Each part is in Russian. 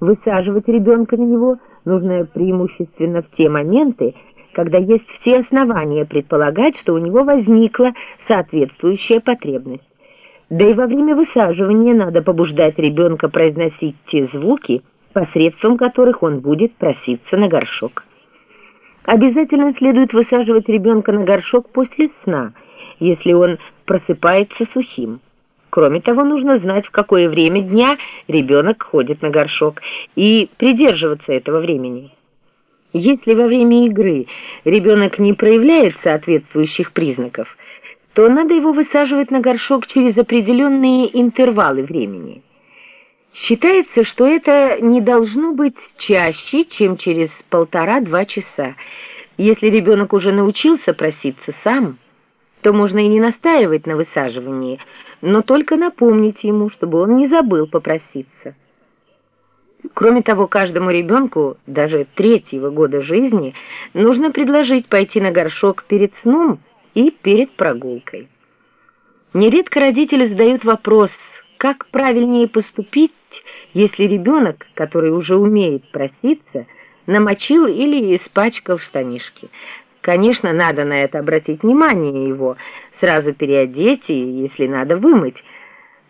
Высаживать ребенка на него нужно преимущественно в те моменты, когда есть все основания предполагать, что у него возникла соответствующая потребность. Да и во время высаживания надо побуждать ребенка произносить те звуки, посредством которых он будет проситься на горшок. Обязательно следует высаживать ребенка на горшок после сна, если он просыпается сухим. Кроме того, нужно знать, в какое время дня ребенок ходит на горшок, и придерживаться этого времени. Если во время игры ребенок не проявляет соответствующих признаков, то надо его высаживать на горшок через определенные интервалы времени. Считается, что это не должно быть чаще, чем через полтора-два часа. Если ребенок уже научился проситься сам, то можно и не настаивать на высаживании, но только напомнить ему, чтобы он не забыл попроситься. Кроме того, каждому ребенку, даже третьего года жизни, нужно предложить пойти на горшок перед сном и перед прогулкой. Нередко родители задают вопрос, как правильнее поступить, если ребенок, который уже умеет проситься, намочил или испачкал штанишки. Конечно, надо на это обратить внимание его, сразу переодеть и, если надо, вымыть.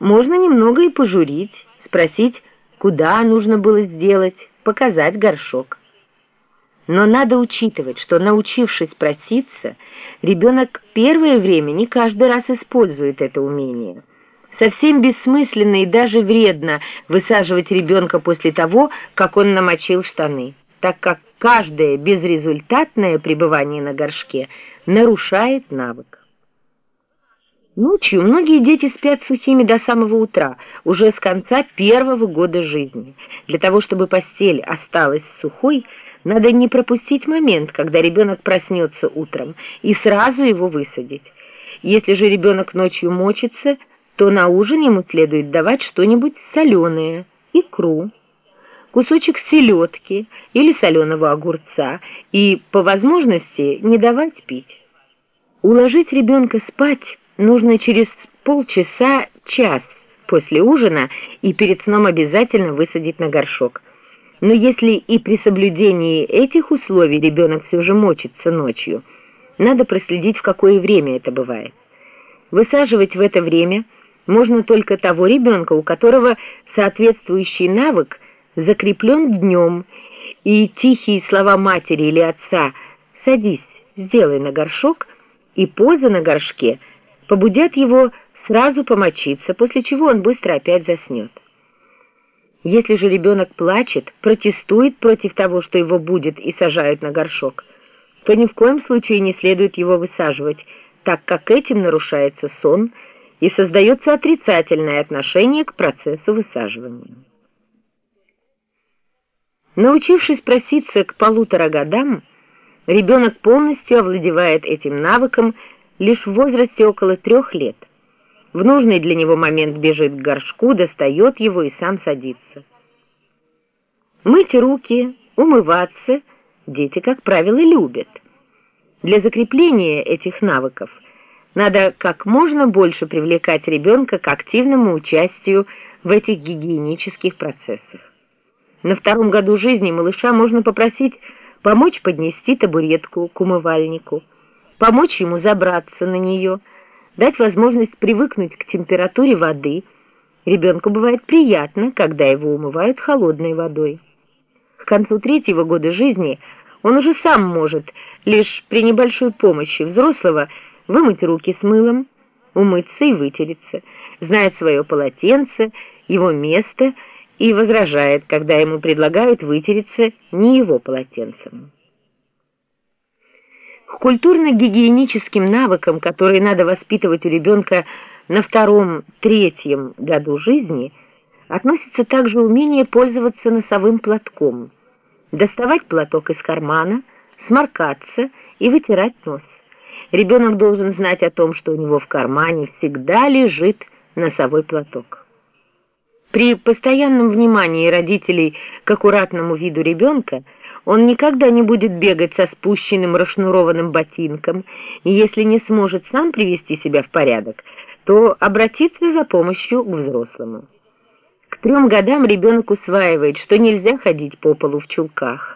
Можно немного и пожурить, спросить, куда нужно было сделать, показать горшок. Но надо учитывать, что, научившись проситься, ребенок первое время не каждый раз использует это умение. Совсем бессмысленно и даже вредно высаживать ребенка после того, как он намочил штаны, так как каждое безрезультатное пребывание на горшке нарушает навык. Ночью многие дети спят сухими до самого утра, уже с конца первого года жизни. Для того, чтобы постель осталась сухой, надо не пропустить момент, когда ребенок проснется утром, и сразу его высадить. Если же ребенок ночью мочится, то на ужин ему следует давать что-нибудь соленое, икру, кусочек селедки или соленого огурца и, по возможности, не давать пить. Уложить ребенка спать нужно через полчаса-час после ужина и перед сном обязательно высадить на горшок. Но если и при соблюдении этих условий ребенок все же мочится ночью, надо проследить, в какое время это бывает. Высаживать в это время можно только того ребенка, у которого соответствующий навык закреплен днем, и тихие слова матери или отца «садись, сделай на горшок» и поза на горшке – побудят его сразу помочиться, после чего он быстро опять заснет. Если же ребенок плачет, протестует против того, что его будет и сажают на горшок, то ни в коем случае не следует его высаживать, так как этим нарушается сон и создается отрицательное отношение к процессу высаживания. Научившись проситься к полутора годам, ребенок полностью овладевает этим навыком лишь в возрасте около трех лет. В нужный для него момент бежит к горшку, достает его и сам садится. Мыть руки, умываться дети, как правило, любят. Для закрепления этих навыков надо как можно больше привлекать ребенка к активному участию в этих гигиенических процессах. На втором году жизни малыша можно попросить помочь поднести табуретку к умывальнику, помочь ему забраться на нее, дать возможность привыкнуть к температуре воды. Ребенку бывает приятно, когда его умывают холодной водой. К концу третьего года жизни он уже сам может, лишь при небольшой помощи взрослого, вымыть руки с мылом, умыться и вытереться, знает свое полотенце, его место и возражает, когда ему предлагают вытереться не его полотенцем. К культурно-гигиеническим навыкам, которые надо воспитывать у ребенка на втором-третьем году жизни, относится также умение пользоваться носовым платком, доставать платок из кармана, сморкаться и вытирать нос. Ребенок должен знать о том, что у него в кармане всегда лежит носовой платок. При постоянном внимании родителей к аккуратному виду ребенка он никогда не будет бегать со спущенным расшнурованным ботинком, и если не сможет сам привести себя в порядок, то обратиться за помощью к взрослому. К трем годам ребенок усваивает, что нельзя ходить по полу в чулках,